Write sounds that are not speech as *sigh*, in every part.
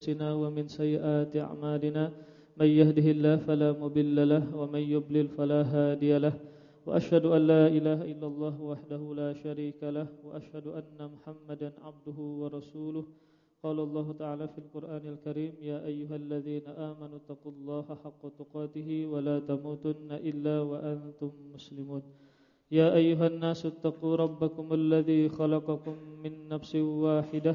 أنفسنا ومن سيئات أعمالنا من يهده الله فلا مضل له ومن يضلل فلا هادي له. وأشهد أن لا إله إلا الله وحده لا شريك له وأشهد أن محمدا عبده ورسوله. قال الله تعالى في القرآن الكريم يا أيها الذين آمنوا اتقوا الله حق تقاته ولا تموتن إلا وأنتم مسلمون. يا أيها الناس اتقوا ربكم الذي خلقكم من نفس واحدة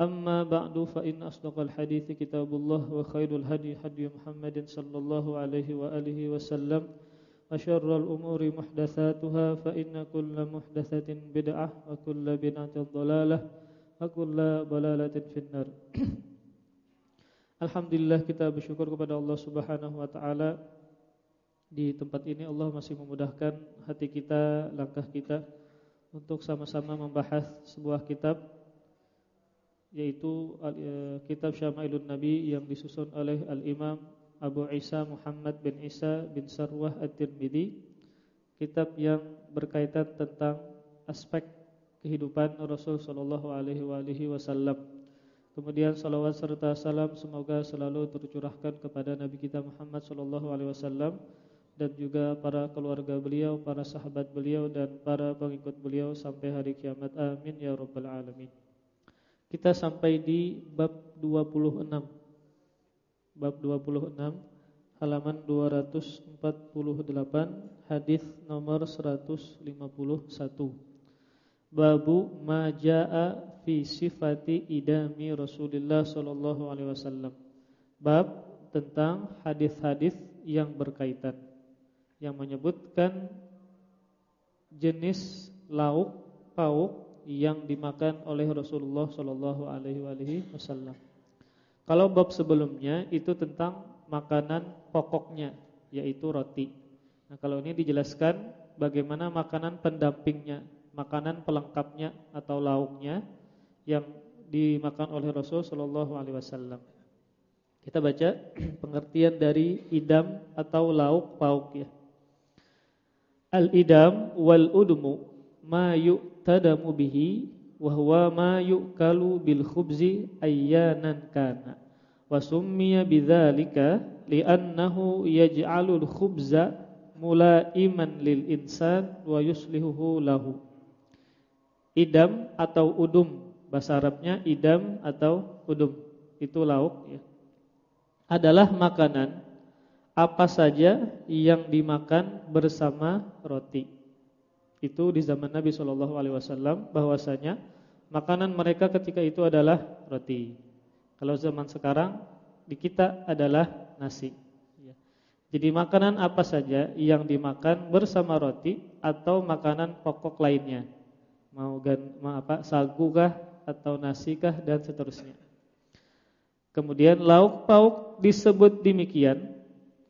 أما بعد فإن أصدق الحديث كتاب الله وخير الهدي هدي محمد صلى الله عليه وآله وسلم وشر الأمور محدثاتها فإن كل محدثة بدعة وكل بدعة ضلالة وكل ضلالة في النار Alhamdulillah kita bersyukur kepada Allah Subhanahu wa taala di tempat ini Allah masih memudahkan hati kita, langkah kita untuk sama-sama membahas sebuah kitab yaitu uh, kitab Syama'ilun Nabi yang disusun oleh Al-Imam Abu Isa Muhammad bin Isa bin Sarwah At-Tirmidzi kitab yang berkaitan tentang aspek kehidupan Rasul sallallahu alaihi wasallam kemudian salawat serta salam semoga selalu tercurahkan kepada Nabi kita Muhammad sallallahu alaihi wasallam dan juga para keluarga beliau, para sahabat beliau dan para pengikut beliau sampai hari kiamat. Amin ya rabbal alamin. Kita sampai di bab 26 Bab 26 Halaman 248 Hadis nomor 151 Babu maja'a fi sifati idami Rasulullah sallallahu alaihi wasallam. Bab tentang hadis-hadis yang berkaitan yang menyebutkan jenis lauk pauk yang dimakan oleh Rasulullah Shallallahu Alaihi Wasallam. Kalau bab sebelumnya itu tentang makanan pokoknya, yaitu roti. Nah kalau ini dijelaskan bagaimana makanan pendampingnya, makanan pelengkapnya atau lauknya yang dimakan oleh Rasul Shallallahu Alaihi Wasallam. Kita baca *clears throat* pengertian dari idam atau lauk pauk ya. Al idam wal udmu ma yu'tadamu bihi wa huwa ma yu'kalu bil khubzi ayyanan kana. Wa summiya bidzalika li'annahu yaj'alul khubza mulaiman lil insan wa yuslihuhu lahu. Idam atau udum. Bahasa Arabnya idam atau udum. Itu lauk ya. Adalah makanan apa saja yang dimakan bersama roti itu di zaman Nabi Shallallahu Alaihi Wasallam bahwasanya makanan mereka ketika itu adalah roti. Kalau zaman sekarang di kita adalah nasi. Ya. Jadi makanan apa saja yang dimakan bersama roti atau makanan pokok lainnya, mau gan, mau apa sagu kah atau nasi kah dan seterusnya. Kemudian lauk pauk disebut demikian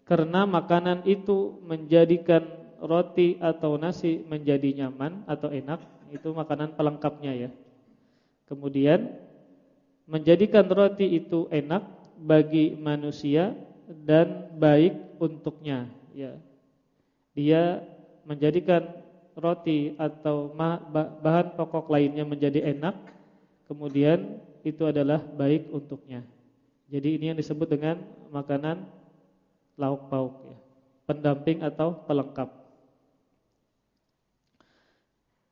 karena makanan itu menjadikan roti atau nasi menjadi nyaman atau enak, itu makanan pelengkapnya ya. Kemudian menjadikan roti itu enak bagi manusia dan baik untuknya ya. Dia menjadikan roti atau bahan pokok lainnya menjadi enak, kemudian itu adalah baik untuknya. Jadi ini yang disebut dengan makanan lauk pauk ya, pendamping atau pelengkap.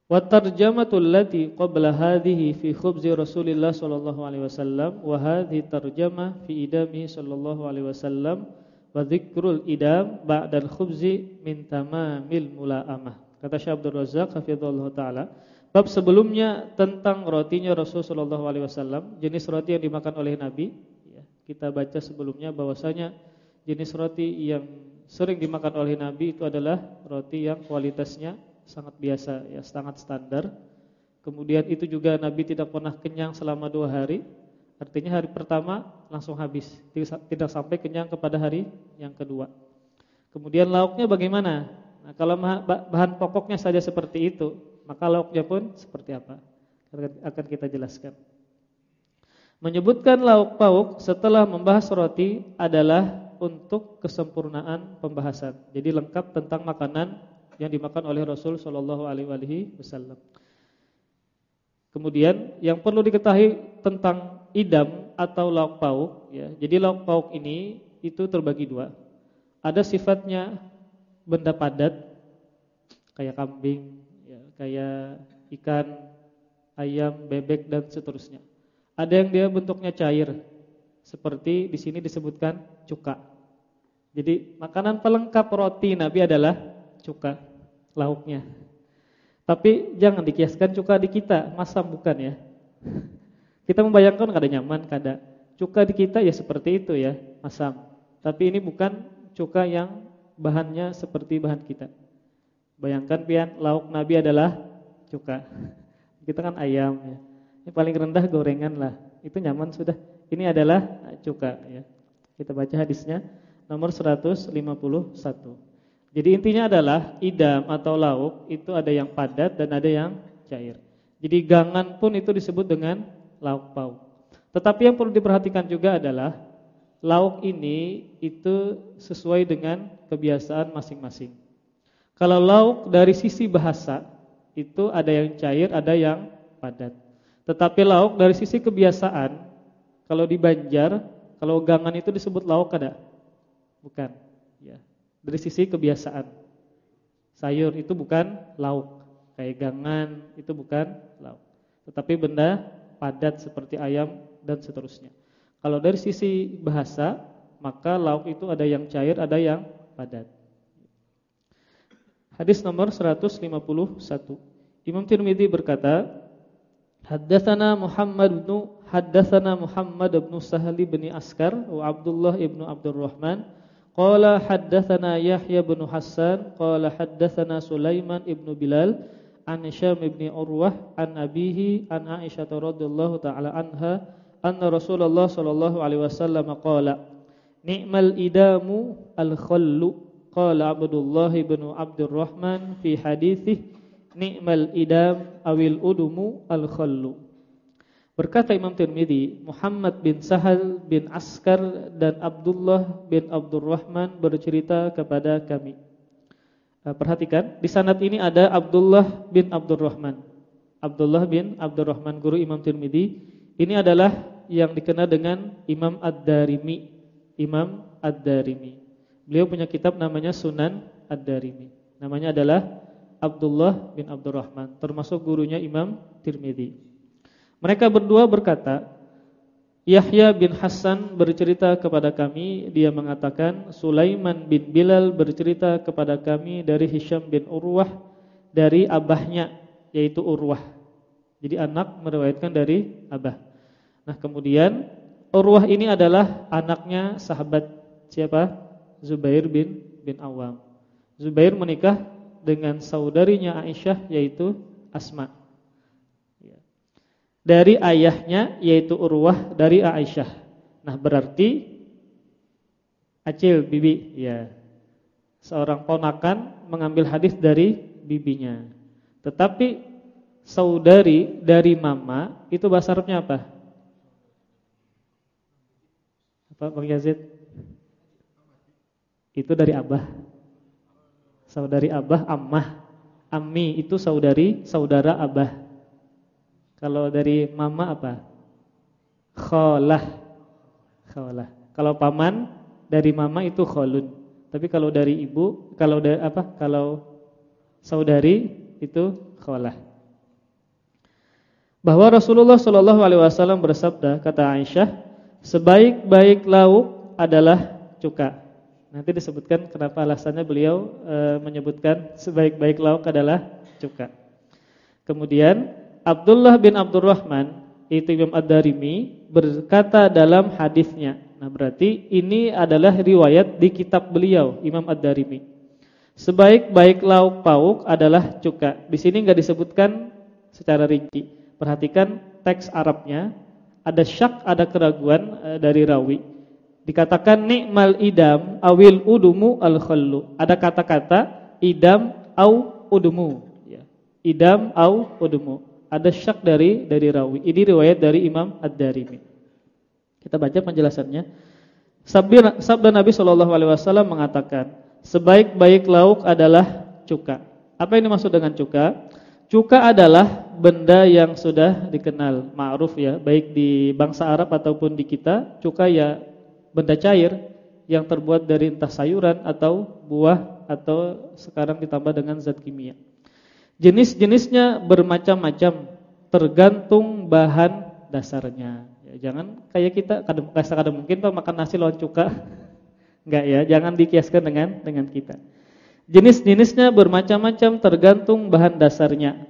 Wa tarjamatul lati qabla hadhihi fi khubzi Rasulillah sallallahu alaihi wasallam wa hadhihi tarjamah fi idami sallallahu alaihi wasallam wa dzikrul idam ba'dal khubzi min tamamil mula'amah. Kata Syekh Abdul Razak hafizallahu taala, bab sebelumnya tentang rotinya Rasul sallallahu alaihi wasallam, jenis roti yang dimakan oleh Nabi, ya, kita baca sebelumnya bahwasanya jenis roti yang sering dimakan oleh Nabi itu adalah roti yang kualitasnya sangat biasa ya sangat standar. Kemudian itu juga Nabi tidak pernah kenyang selama dua hari. Artinya hari pertama langsung habis, tidak sampai kenyang kepada hari yang kedua. Kemudian lauknya bagaimana? Nah, kalau bahan pokoknya saja seperti itu, maka lauknya pun seperti apa? Akan kita jelaskan. Menyebutkan lauk pauk setelah membahas roti adalah untuk kesempurnaan pembahasan. Jadi lengkap tentang makanan yang dimakan oleh Rasul Shallallahu Alaihi Wasallam. Kemudian yang perlu diketahui tentang idam atau lauk pauk, ya. Jadi lauk pauk ini itu terbagi dua. Ada sifatnya benda padat kayak kambing, ya, kayak ikan, ayam, bebek dan seterusnya. Ada yang dia bentuknya cair, seperti di sini disebutkan cuka. Jadi makanan pelengkap roti Nabi adalah cuka, lauknya. Tapi jangan dikiaskan cuka di kita, masam bukan ya. Kita membayangkan kada nyaman, kada. Cuka di kita ya seperti itu ya, masam. Tapi ini bukan cuka yang bahannya seperti bahan kita. Bayangkan pian lauk Nabi adalah cuka. Kita kan ayam ya. Ini paling rendah gorengan lah. Itu nyaman sudah. Ini adalah cuka ya. Kita baca hadisnya nomor 151. Jadi intinya adalah idam atau lauk itu ada yang padat dan ada yang cair. Jadi gangan pun itu disebut dengan lauk pauk. Tetapi yang perlu diperhatikan juga adalah lauk ini itu sesuai dengan kebiasaan masing-masing. Kalau lauk dari sisi bahasa itu ada yang cair, ada yang padat. Tetapi lauk dari sisi kebiasaan, kalau di Banjar, kalau gangan itu disebut lauk ada? Bukan. Dari sisi kebiasaan. Sayur itu bukan lauk. Kayak gangan itu bukan lauk. Tetapi benda padat seperti ayam dan seterusnya. Kalau dari sisi bahasa, maka lauk itu ada yang cair, ada yang padat. Hadis nomor 151. Imam Tirmizi berkata, Haddatsana Muhammad bin Haddatsana Muhammad bin Sahal bin Askar wa Abdullah ibn Abdurrahman qala haddatsana Yahya bin Hassan qala haddatsana Sulaiman ibn Bilal an Syam ibn Urwah an abihi an Aisyah radhiyallahu taala anha anna Rasulullah sallallahu alaihi wasallam qala ni'mal idamu al-khallu qala Abdullah bin Abdurrahman fi hadithih ni'mal idam awil udumu al-khallu Berkata Imam Tirmidzi, Muhammad bin Sahal bin Askar dan Abdullah bin Abdurrahman bercerita kepada kami. Perhatikan, di sanad ini ada Abdullah bin Abdurrahman. Abdullah bin Abdurrahman guru Imam Tirmidzi. Ini adalah yang dikenal dengan Imam Ad-Darimi. Imam Ad-Darimi. Beliau punya kitab namanya Sunan Ad-Darimi. Namanya adalah Abdullah bin Abdurrahman, termasuk gurunya Imam Tirmidzi. Mereka berdua berkata, Yahya bin Hasan bercerita kepada kami, dia mengatakan Sulaiman bin Bilal bercerita kepada kami dari Hisham bin Urwah dari abahnya yaitu Urwah. Jadi anak meriwayatkan dari abah. Nah, kemudian Urwah ini adalah anaknya sahabat siapa? Zubair bin bin Awam. Zubair menikah dengan saudarinya Aisyah yaitu Asma. Dari ayahnya yaitu Urwah dari Aisyah. Nah, berarti Acil bibi ya. Seorang ponakan mengambil hadis dari bibinya. Tetapi saudari dari mama itu bahasa Arabnya apa? Apa Bang Yazid? Itu dari abah. Saudari abah ammah. Ammi itu saudari saudara abah. Kalau dari mama apa? Kholah. Kholah. Kalau paman dari mama itu kholun. Tapi kalau dari ibu, kalau dari apa? Kalau saudari itu kholah. Bahwa Rasulullah Shallallahu alaihi wasallam bersabda, kata Aisyah, Sebaik-baik lauk adalah cuka. Nanti disebutkan kenapa alasannya beliau e, menyebutkan sebaik-baik lauk adalah cuka. Kemudian Abdullah bin Abdurrahman itu Imam Ad-Darimi berkata dalam hadisnya. Nah, berarti ini adalah riwayat di kitab beliau Imam Ad-Darimi. Sebaik-baik lauk pauk adalah cuka. Di sini enggak disebutkan secara rinci. Perhatikan teks Arabnya ada syak, ada keraguan e, dari rawi. Dikatakan nikmal idam awil udumu al khallu. Ada kata-kata idam au udumu ya. Idam au udumu. Ada syak dari dari rawi. Ini riwayat dari Imam Ad-Darimi. Kita baca penjelasannya. Sabda, Nabi Shallallahu alaihi wasallam mengatakan, sebaik-baik lauk adalah cuka. Apa ini maksud dengan cuka? Cuka adalah benda yang sudah dikenal, ma'ruf ya, baik di bangsa Arab ataupun di kita. Cuka ya benda cair yang terbuat dari entah sayuran atau buah atau sekarang ditambah dengan zat kimia. Jenis-jenisnya bermacam-macam tergantung bahan dasarnya. Ya, jangan kayak kita kadang kadang mungkin Pak makan nasi lawan cuka. *laughs* Enggak ya, jangan dikiaskan dengan dengan kita. Jenis-jenisnya bermacam-macam tergantung bahan dasarnya.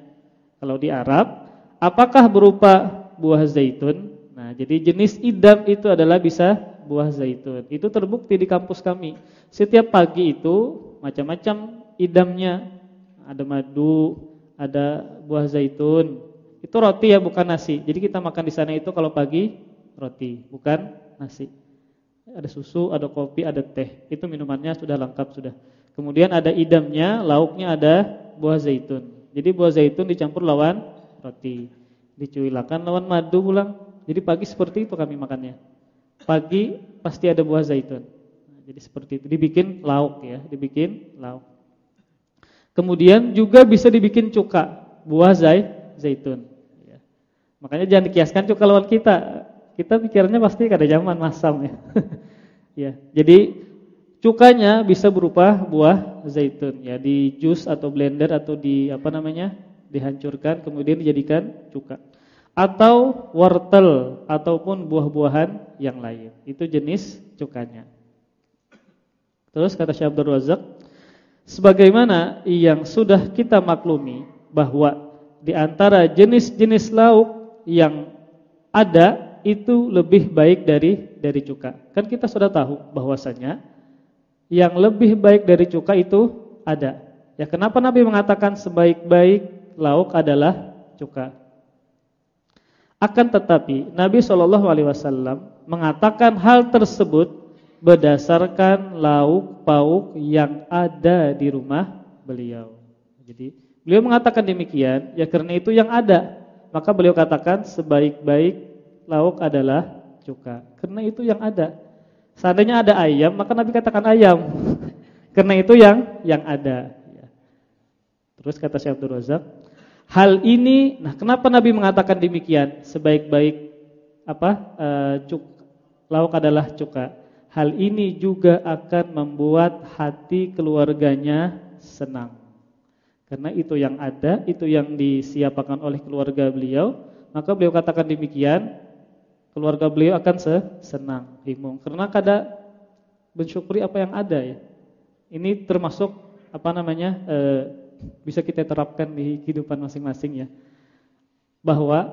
Kalau di Arab, apakah berupa buah zaitun? Nah, jadi jenis idam itu adalah bisa buah zaitun. Itu terbukti di kampus kami. Setiap pagi itu macam-macam idamnya. Ada madu, ada buah zaitun. Itu roti ya, bukan nasi. Jadi kita makan di sana itu kalau pagi roti, bukan nasi. Ada susu, ada kopi, ada teh. Itu minumannya sudah lengkap sudah. Kemudian ada idamnya, lauknya ada buah zaitun. Jadi buah zaitun dicampur lawan roti. Dicuilakan lawan madu pulang. Jadi pagi seperti itu kami makannya pagi pasti ada buah zaitun. Jadi seperti itu, dibikin lauk ya, dibikin lauk. Kemudian juga bisa dibikin cuka, buah zait, zaitun. Ya. Makanya jangan dikiaskan cuka lawan kita. Kita pikirnya pasti kada zaman masam ya. *laughs* ya. Jadi cukanya bisa berupa buah zaitun ya, di jus atau blender atau di apa namanya? dihancurkan kemudian dijadikan cuka atau wortel ataupun buah-buahan yang lain. Itu jenis cukanya. Terus kata Syekh Abdul Razak, sebagaimana yang sudah kita maklumi bahwa di antara jenis-jenis lauk yang ada itu lebih baik dari dari cuka. Kan kita sudah tahu bahwasanya yang lebih baik dari cuka itu ada. Ya kenapa Nabi mengatakan sebaik-baik lauk adalah cuka? Akan tetapi Nabi Shallallahu Alaihi Wasallam mengatakan hal tersebut berdasarkan lauk pauk yang ada di rumah beliau. Jadi beliau mengatakan demikian ya karena itu yang ada. Maka beliau katakan sebaik-baik lauk adalah cuka. Karena itu yang ada. Seandainya ada ayam, maka Nabi katakan ayam. *laughs* karena itu yang yang ada. Ya. Terus kata Syekh Abdul Razak, Hal ini, nah kenapa Nabi mengatakan demikian? Sebaik-baik apa? E, cuk, lauk adalah cuka. Hal ini juga akan membuat hati keluarganya senang. Karena itu yang ada, itu yang disiapkan oleh keluarga beliau, maka beliau katakan demikian, keluarga beliau akan senang, bingung. Karena kada mensyukuri apa yang ada ya. Ini termasuk apa namanya? E, bisa kita terapkan di kehidupan masing-masing ya. Bahwa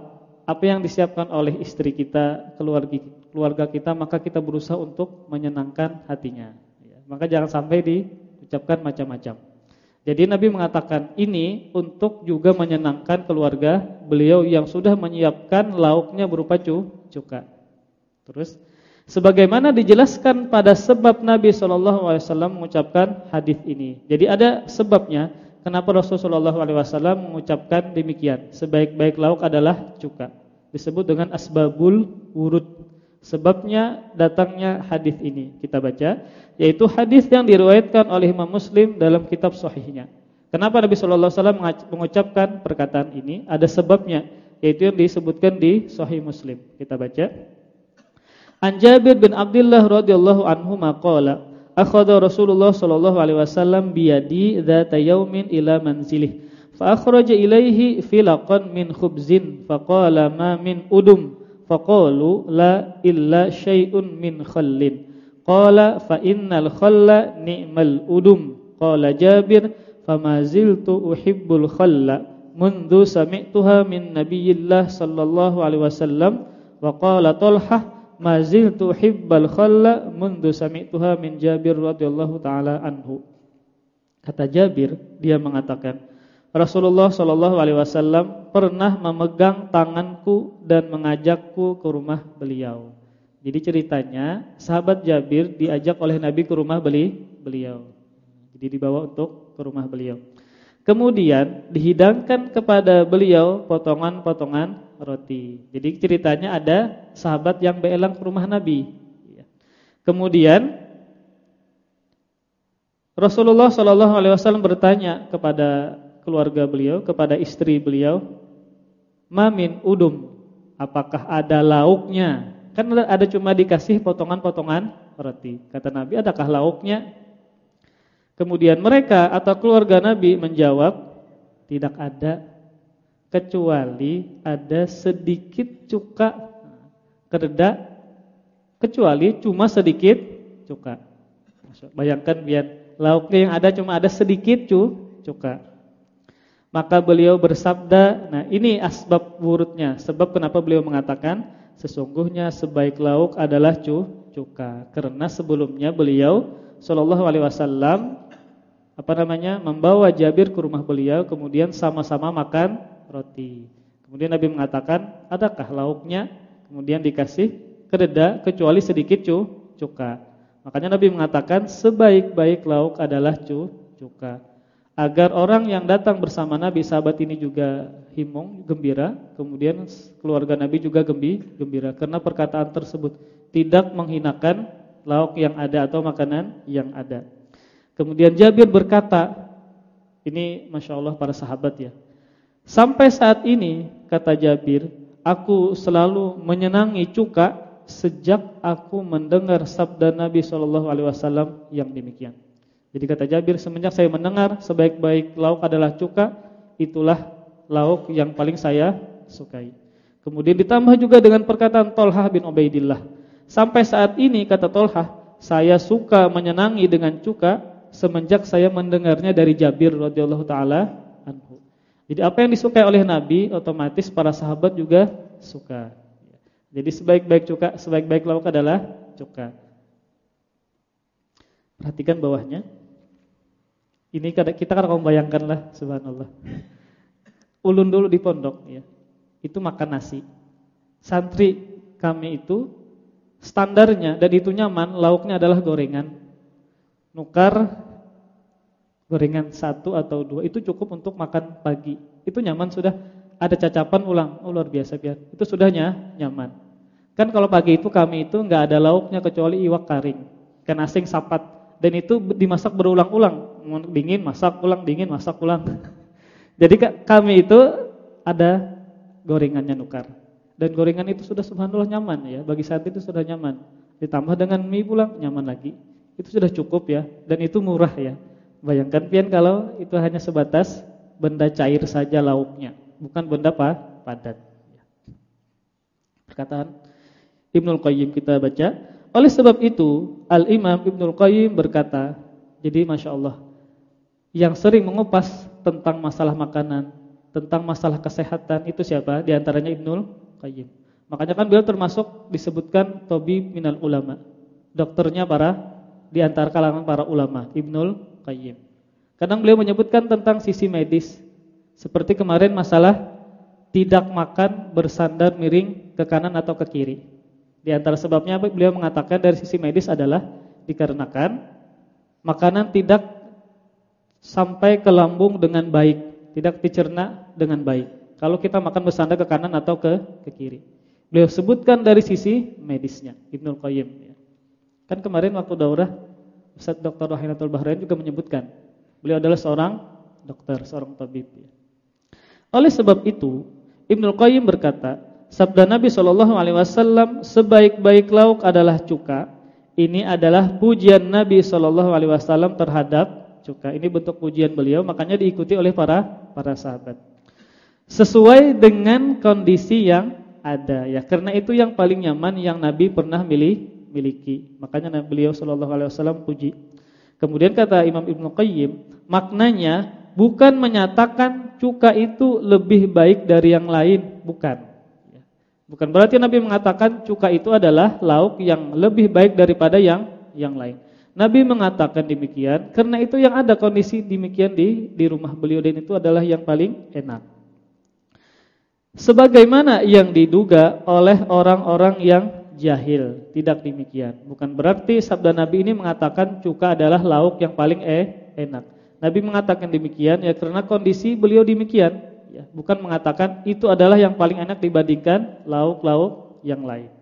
apa yang disiapkan oleh istri kita, keluarga keluarga kita, maka kita berusaha untuk menyenangkan hatinya. Ya, maka jangan sampai diucapkan macam-macam. Jadi Nabi mengatakan ini untuk juga menyenangkan keluarga beliau yang sudah menyiapkan lauknya berupa cuka. Terus sebagaimana dijelaskan pada sebab Nabi SAW mengucapkan hadis ini. Jadi ada sebabnya Kenapa Rasulullah SAW mengucapkan demikian? Sebaik-baik lauk adalah cuka. Disebut dengan asbabul wurud. Sebabnya datangnya hadis ini kita baca, yaitu hadis yang diriwayatkan oleh Imam Muslim dalam kitab sahihnya. Kenapa Nabi Shallallahu Alaihi Wasallam mengucapkan perkataan ini? Ada sebabnya, yaitu yang disebutkan di Sahih Muslim. Kita baca. An Jabir bin Abdullah radhiyallahu anhu maqala akhadha Rasulullah sallallahu alaihi wasallam biyadi dzata yaumin ila manzilih fa akhraja ilaihi filaqan min khubzin faqala ma min udum Faqalu la illa syai'un min khallin. Qala fa innal khalla ni'mal udum. Qala Jabir fama uhibbul khalla mundu sami'tuha min nabiyillah sallallahu alaihi wasallam wa qala Talhah ma uhibbal khalla mundu sami'tuha min Jabir radhiyallahu taala anhu. Kata Jabir, dia mengatakan, Rasulullah Shallallahu alaihi wasallam pernah memegang tanganku dan mengajakku ke rumah beliau. Jadi ceritanya sahabat Jabir diajak oleh Nabi ke rumah beli beliau. Jadi dibawa untuk ke rumah beliau. Kemudian dihidangkan kepada beliau potongan-potongan roti. Jadi ceritanya ada sahabat yang beelang ke rumah Nabi. Kemudian Rasulullah Shallallahu Alaihi Wasallam bertanya kepada keluarga beliau, kepada istri beliau, mamin udum, apakah ada lauknya? Kan ada cuma dikasih potongan-potongan roti. Kata Nabi, adakah lauknya? Kemudian mereka atau keluarga Nabi menjawab, tidak ada kecuali ada sedikit cuka kereda kecuali cuma sedikit cuka. Bayangkan biar lauknya yang ada cuma ada sedikit cu, cuka. Maka beliau bersabda, nah ini asbab wurudnya, sebab kenapa beliau mengatakan sesungguhnya sebaik lauk adalah cu, cuka. Karena sebelumnya beliau sallallahu alaihi wasallam apa namanya? membawa Jabir ke rumah beliau kemudian sama-sama makan roti. Kemudian Nabi mengatakan, "Adakah lauknya?" Kemudian dikasih kededa kecuali sedikit cu, cuka. Makanya Nabi mengatakan sebaik-baik lauk adalah cu, cuka. Agar orang yang datang bersama Nabi sahabat ini juga himong, gembira, kemudian keluarga Nabi juga gembi, gembira karena perkataan tersebut tidak menghinakan lauk yang ada atau makanan yang ada. Kemudian Jabir berkata, ini masya Allah para sahabat ya. Sampai saat ini kata Jabir, aku selalu menyenangi cuka sejak aku mendengar sabda Nabi Wasallam yang demikian. Jadi kata Jabir, semenjak saya mendengar sebaik-baik lauk adalah cuka, itulah lauk yang paling saya sukai. Kemudian ditambah juga dengan perkataan Tolhah bin Ubaidillah. Sampai saat ini kata Tolhah, saya suka menyenangi dengan cuka semenjak saya mendengarnya dari Jabir radhiyallahu taala anhu. Jadi apa yang disukai oleh Nabi otomatis para sahabat juga suka. Jadi sebaik-baik cuka, sebaik-baik lauk adalah cuka. Perhatikan bawahnya. Ini kita kan membayangkan lah, subhanallah. Ulun dulu di pondok ya. Itu makan nasi. Santri kami itu standarnya dan itu nyaman, lauknya adalah gorengan. Nukar gorengan satu atau dua itu cukup untuk makan pagi. Itu nyaman sudah ada cacapan ulang, oh luar biasa biar. Itu sudahnya nyaman. Kan kalau pagi itu kami itu nggak ada lauknya kecuali iwak karing, kan asing sapat dan itu dimasak berulang-ulang, dingin masak ulang, dingin masak ulang. *laughs* Jadi kami itu ada gorengannya nukar. Dan gorengan itu sudah subhanallah nyaman ya, bagi saat itu sudah nyaman. Ditambah dengan mie pulang nyaman lagi. Itu sudah cukup ya dan itu murah ya. Bayangkan pian kalau itu hanya sebatas benda cair saja lauknya bukan benda apa? padat. Perkataan Ibnul Qayyim kita baca. Oleh sebab itu, Al-Imam Ibnul Qayyim berkata, jadi Masya Allah, yang sering mengupas tentang masalah makanan, tentang masalah kesehatan, itu siapa? Di antaranya Ibnul Qayyim. Makanya kan beliau termasuk disebutkan Tobi minal ulama. Dokternya para, di antara kalangan para ulama, Ibnul Qayyim. Kadang beliau menyebutkan tentang sisi medis, seperti kemarin masalah tidak makan bersandar miring ke kanan atau ke kiri. Di antara sebabnya beliau mengatakan dari sisi medis adalah dikarenakan makanan tidak sampai ke lambung dengan baik, tidak dicerna dengan baik. Kalau kita makan bersandar ke kanan atau ke ke kiri. Beliau sebutkan dari sisi medisnya, Ibnu Qayyim ya. Kan kemarin waktu daurah Ustaz Dr. Wahinatul Bahrain juga menyebutkan beliau adalah seorang dokter, seorang tabib ya. Oleh sebab itu, Ibnu Qayyim berkata, sabda Nabi Shallallahu alaihi wasallam, sebaik-baik lauk adalah cuka. Ini adalah pujian Nabi Shallallahu alaihi wasallam terhadap cuka. Ini bentuk pujian beliau, makanya diikuti oleh para para sahabat. Sesuai dengan kondisi yang ada ya. Karena itu yang paling nyaman yang Nabi pernah milih miliki. Makanya Nabi beliau Shallallahu alaihi wasallam puji. Kemudian kata Imam Ibnu Qayyim, maknanya bukan menyatakan cuka itu lebih baik dari yang lain, bukan. Bukan berarti Nabi mengatakan cuka itu adalah lauk yang lebih baik daripada yang yang lain. Nabi mengatakan demikian karena itu yang ada kondisi demikian di di rumah beliau dan itu adalah yang paling enak. Sebagaimana yang diduga oleh orang-orang yang jahil, tidak demikian. Bukan berarti sabda Nabi ini mengatakan cuka adalah lauk yang paling eh, enak. Nabi mengatakan demikian ya karena kondisi beliau demikian, ya, bukan mengatakan itu adalah yang paling enak dibandingkan lauk-lauk yang lain.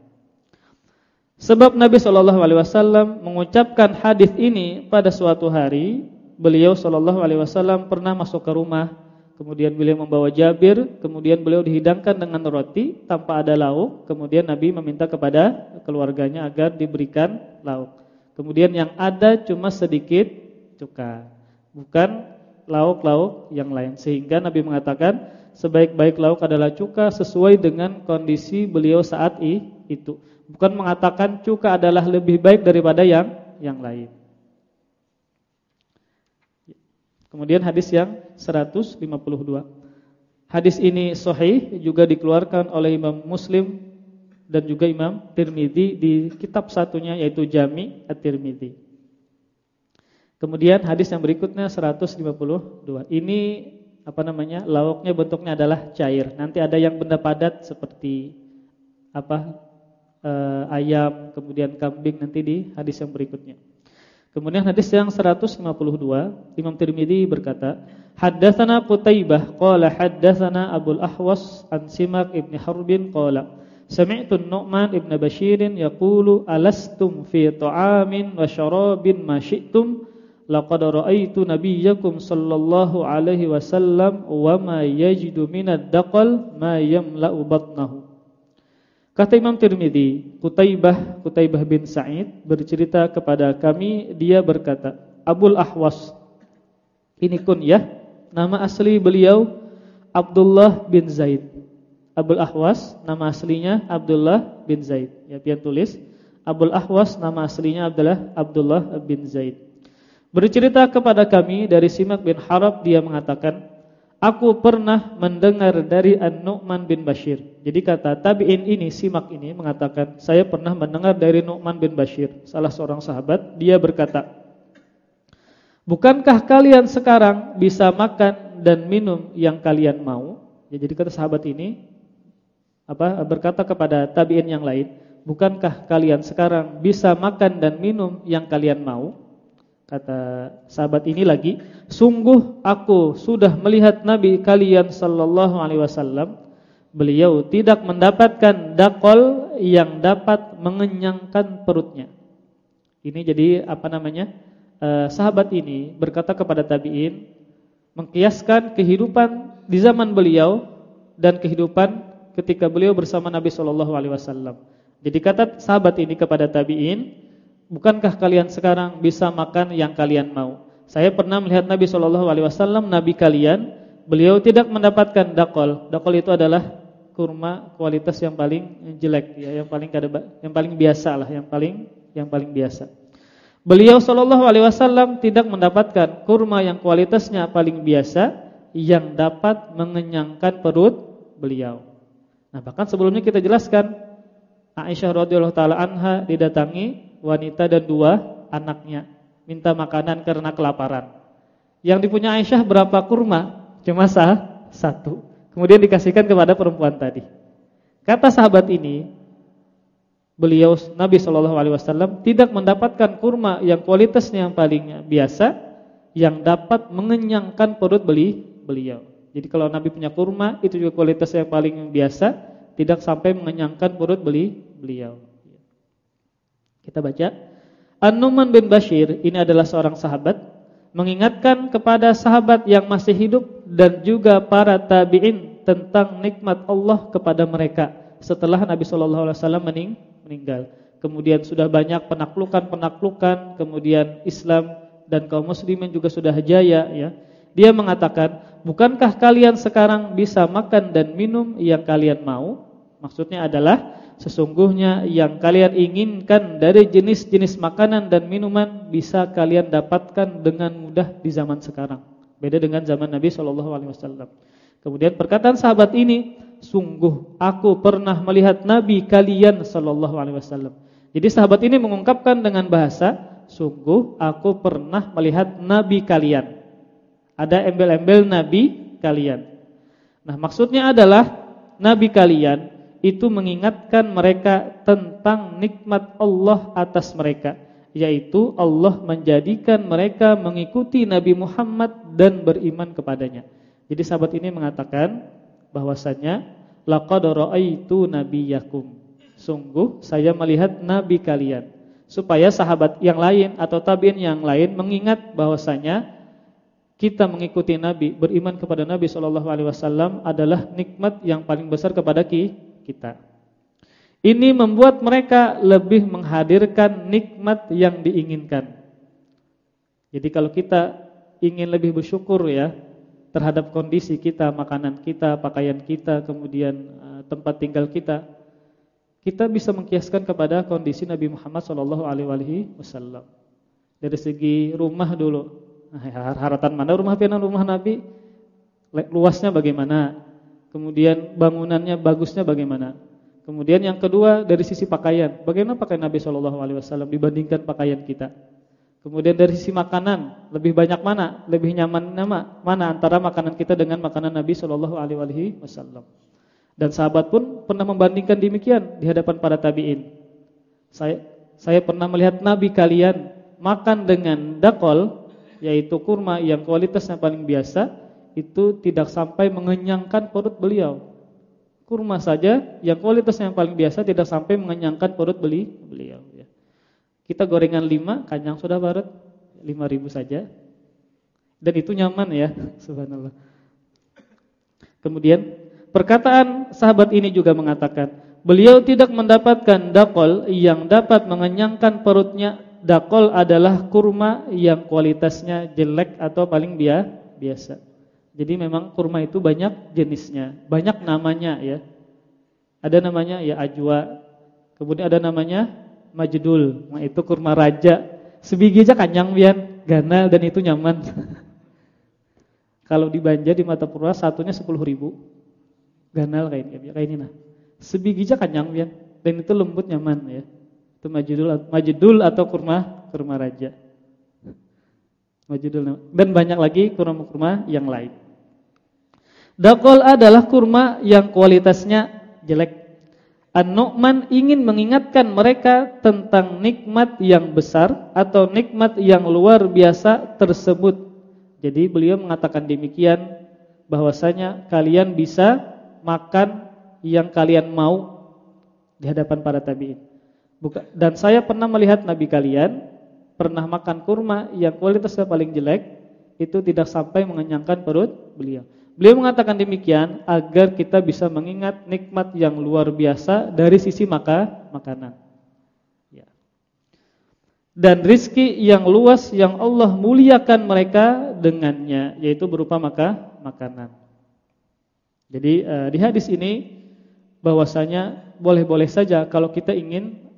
Sebab Nabi Shallallahu alaihi wasallam mengucapkan hadis ini pada suatu hari, beliau Shallallahu alaihi wasallam pernah masuk ke rumah Kemudian beliau membawa Jabir, kemudian beliau dihidangkan dengan roti tanpa ada lauk. Kemudian Nabi meminta kepada keluarganya agar diberikan lauk. Kemudian yang ada cuma sedikit cuka, bukan lauk-lauk yang lain. Sehingga Nabi mengatakan sebaik-baik lauk adalah cuka sesuai dengan kondisi beliau saat itu. Bukan mengatakan cuka adalah lebih baik daripada yang yang lain. Kemudian hadis yang 152. Hadis ini sahih juga dikeluarkan oleh Imam Muslim dan juga Imam Tirmidzi di kitab satunya yaitu Jami At-Tirmidzi. Kemudian hadis yang berikutnya 152. Ini apa namanya? Lauknya bentuknya adalah cair. Nanti ada yang benda padat seperti apa? E, ayam, kemudian kambing nanti di hadis yang berikutnya. Kemudian hadis yang 152 Imam Tirmizi berkata, haddatsana Qutaibah qala haddatsana Abdul Ahwas an Simak ibn Harbin qala Sami'tu Nu'man ibn Bashir yaqulu alastum fi ta'amin wa syarabin ma syi'tum laqad ra'aytu nabiyyakum sallallahu alaihi wasallam wa ma yajidu minad daqal ma yamla'u batnahu Kata Imam Tirmidzi, Kutaibah Kutaibah bin Sa'id bercerita kepada kami dia berkata, Abul Ahwas. Ini kunyah, nama asli beliau Abdullah bin Zaid. Abul Ahwas nama aslinya Abdullah bin Zaid. Ya, pian tulis. Abul Ahwas nama aslinya adalah Abdullah bin Zaid. Bercerita kepada kami dari Simak bin Harab dia mengatakan Aku pernah mendengar dari An-Nu'man bin Bashir. Jadi kata tabi'in ini, simak ini mengatakan, saya pernah mendengar dari Nu'man bin Bashir, salah seorang sahabat, dia berkata, Bukankah kalian sekarang bisa makan dan minum yang kalian mau? Ya, jadi kata sahabat ini apa berkata kepada tabi'in yang lain, Bukankah kalian sekarang bisa makan dan minum yang kalian mau? Kata sahabat ini lagi, sungguh aku sudah melihat Nabi kalian sallallahu alaihi wasallam. Beliau tidak mendapatkan dakol yang dapat mengenyangkan perutnya. Ini jadi apa namanya? Eh, sahabat ini berkata kepada tabi'in mengkiaskan kehidupan di zaman beliau dan kehidupan ketika beliau bersama Nabi sallallahu alaihi wasallam. Jadi kata sahabat ini kepada tabi'in Bukankah kalian sekarang bisa makan yang kalian mau? Saya pernah melihat Nabi Shallallahu Alaihi Wasallam, Nabi kalian, beliau tidak mendapatkan dakol. Dakol itu adalah kurma kualitas yang paling jelek, ya, yang paling yang paling biasa lah, yang paling yang paling biasa. Beliau Shallallahu Alaihi Wasallam tidak mendapatkan kurma yang kualitasnya paling biasa, yang dapat mengenyangkan perut beliau. Nah bahkan sebelumnya kita jelaskan Aisyah radhiyallahu taala anha didatangi wanita dan dua anaknya minta makanan karena kelaparan. Yang dipunya Aisyah berapa kurma? Cuma sah, satu. Kemudian dikasihkan kepada perempuan tadi. Kata sahabat ini, beliau Nabi Shallallahu Alaihi Wasallam tidak mendapatkan kurma yang kualitasnya yang paling biasa, yang dapat mengenyangkan perut beli beliau. Jadi kalau Nabi punya kurma itu juga kualitas yang paling biasa, tidak sampai mengenyangkan perut beli beliau. Kita baca. An-Numan bin Bashir ini adalah seorang sahabat mengingatkan kepada sahabat yang masih hidup dan juga para tabi'in tentang nikmat Allah kepada mereka setelah Nabi sallallahu alaihi wasallam meninggal. Kemudian sudah banyak penaklukan-penaklukan, kemudian Islam dan kaum muslimin juga sudah jaya ya. Dia mengatakan, "Bukankah kalian sekarang bisa makan dan minum yang kalian mau?" Maksudnya adalah Sesungguhnya yang kalian inginkan dari jenis-jenis makanan dan minuman bisa kalian dapatkan dengan mudah di zaman sekarang. Beda dengan zaman Nabi Shallallahu Alaihi Wasallam. Kemudian perkataan sahabat ini, sungguh aku pernah melihat Nabi kalian Shallallahu Alaihi Wasallam. Jadi sahabat ini mengungkapkan dengan bahasa, sungguh aku pernah melihat Nabi kalian. Ada embel-embel Nabi kalian. Nah maksudnya adalah Nabi kalian itu mengingatkan mereka tentang nikmat Allah atas mereka yaitu Allah menjadikan mereka mengikuti Nabi Muhammad dan beriman kepadanya. Jadi sahabat ini mengatakan bahwasanya laqad raaitu nabiyakum. Sungguh saya melihat nabi kalian. Supaya sahabat yang lain atau tabi'in yang lain mengingat bahwasanya kita mengikuti nabi, beriman kepada Nabi sallallahu alaihi wasallam adalah nikmat yang paling besar kepada kita. Ini membuat mereka lebih menghadirkan nikmat yang diinginkan. Jadi kalau kita ingin lebih bersyukur ya terhadap kondisi kita, makanan kita, pakaian kita, kemudian uh, tempat tinggal kita, kita bisa mengkiaskan kepada kondisi Nabi Muhammad SAW. Dari segi rumah dulu. Nah, haratan mana rumah piana rumah Nabi? Luasnya bagaimana? Kemudian bangunannya bagusnya bagaimana? Kemudian yang kedua dari sisi pakaian, bagaimana pakaian Nabi Shallallahu Alaihi Wasallam dibandingkan pakaian kita. Kemudian dari sisi makanan, lebih banyak mana, lebih nyaman nama mana antara makanan kita dengan makanan Nabi Shallallahu Alaihi Wasallam. Dan sahabat pun pernah membandingkan demikian di hadapan para tabiin. Saya saya pernah melihat Nabi kalian makan dengan dakol, yaitu kurma yang kualitasnya paling biasa, itu tidak sampai mengenyangkan perut beliau kurma saja yang kualitasnya yang paling biasa tidak sampai mengenyangkan perut beli beliau ya. Kita gorengan 5 kanyang sudah barat 5000 saja. Dan itu nyaman ya, *laughs* subhanallah. Kemudian perkataan sahabat ini juga mengatakan, beliau tidak mendapatkan dakol yang dapat mengenyangkan perutnya. Dakol adalah kurma yang kualitasnya jelek atau paling biasa. Jadi memang kurma itu banyak jenisnya, banyak namanya ya. Ada namanya ya ajwa. Kemudian ada namanya majdul. Nah, itu kurma raja. Sebiji aja kanyang bian, ganal dan itu nyaman. *laughs* Kalau di Banjar di Mata Purwa satunya 10 ribu. Ganal kayak ini, kayak ini nah. Sebiji aja kanyang bian dan itu lembut nyaman ya. Itu majdul majdul atau kurma kurma raja. Majdul dan banyak lagi kurma-kurma yang lain. Dakol adalah kurma yang kualitasnya jelek. An-Nu'man ingin mengingatkan mereka tentang nikmat yang besar atau nikmat yang luar biasa tersebut. Jadi beliau mengatakan demikian bahwasanya kalian bisa makan yang kalian mau di hadapan para tabi'in. Dan saya pernah melihat nabi kalian pernah makan kurma yang kualitasnya paling jelek itu tidak sampai mengenyangkan perut beliau. Beliau mengatakan demikian agar kita bisa mengingat nikmat yang luar biasa dari sisi maka makanan. Ya. Dan rizki yang luas yang Allah muliakan mereka dengannya, yaitu berupa maka makanan. Jadi uh, di hadis ini bahwasanya boleh-boleh saja kalau kita ingin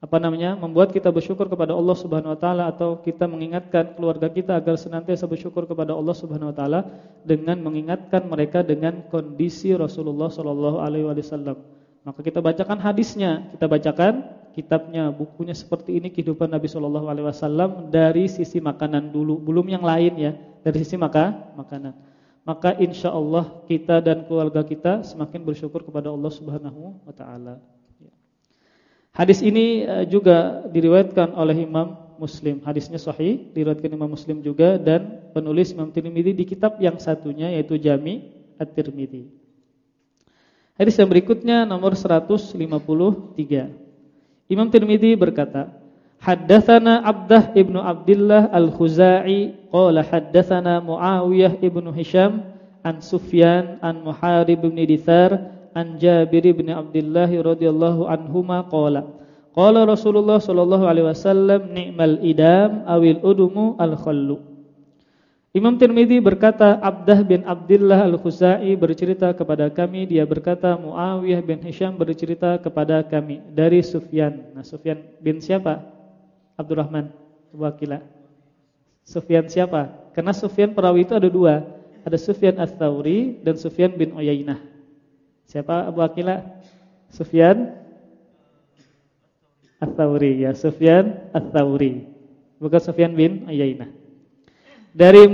apa namanya membuat kita bersyukur kepada Allah Subhanahu wa taala atau kita mengingatkan keluarga kita agar senantiasa bersyukur kepada Allah Subhanahu wa taala dengan mengingatkan mereka dengan kondisi Rasulullah sallallahu alaihi wasallam. Maka kita bacakan hadisnya, kita bacakan kitabnya, bukunya seperti ini kehidupan Nabi sallallahu alaihi wasallam dari sisi makanan dulu, belum yang lain ya, dari sisi maka makanan. Maka insya Allah kita dan keluarga kita semakin bersyukur kepada Allah Subhanahu wa taala. Hadis ini eh, juga diriwayatkan oleh Imam Muslim. Hadisnya sahih, diriwayatkan Imam Muslim juga dan penulis Imam Tirmizi di kitab yang satunya yaitu Jami At-Tirmizi. Hadis yang berikutnya nomor 153. Imam Tirmizi berkata, Haddatsana Abdah ibnu Abdullah Al-Khuzai qala haddatsana Muawiyah ibnu Hisham an Sufyan an Muharib bin Dithar an Jabir bin Abdullah radhiyallahu anhuma qala qala Rasulullah sallallahu alaihi wasallam ni'mal idam awil udumu al khallu Imam Tirmidzi berkata Abdah bin Abdullah Al-Khuzai bercerita kepada kami dia berkata Muawiyah bin Hisham bercerita kepada kami dari Sufyan. Nah, Sufyan bin siapa? Abdurrahman Wakila. Sufyan siapa? Karena Sufyan perawi itu ada dua, ada Sufyan Ats-Tsauri dan Sufyan bin Uyainah. Siapa Abu Akila? Sufyan Ats-Tsauri ya, Sufyan Ats-Tsauri. Bukan Sufyan bin Uyainah. Dari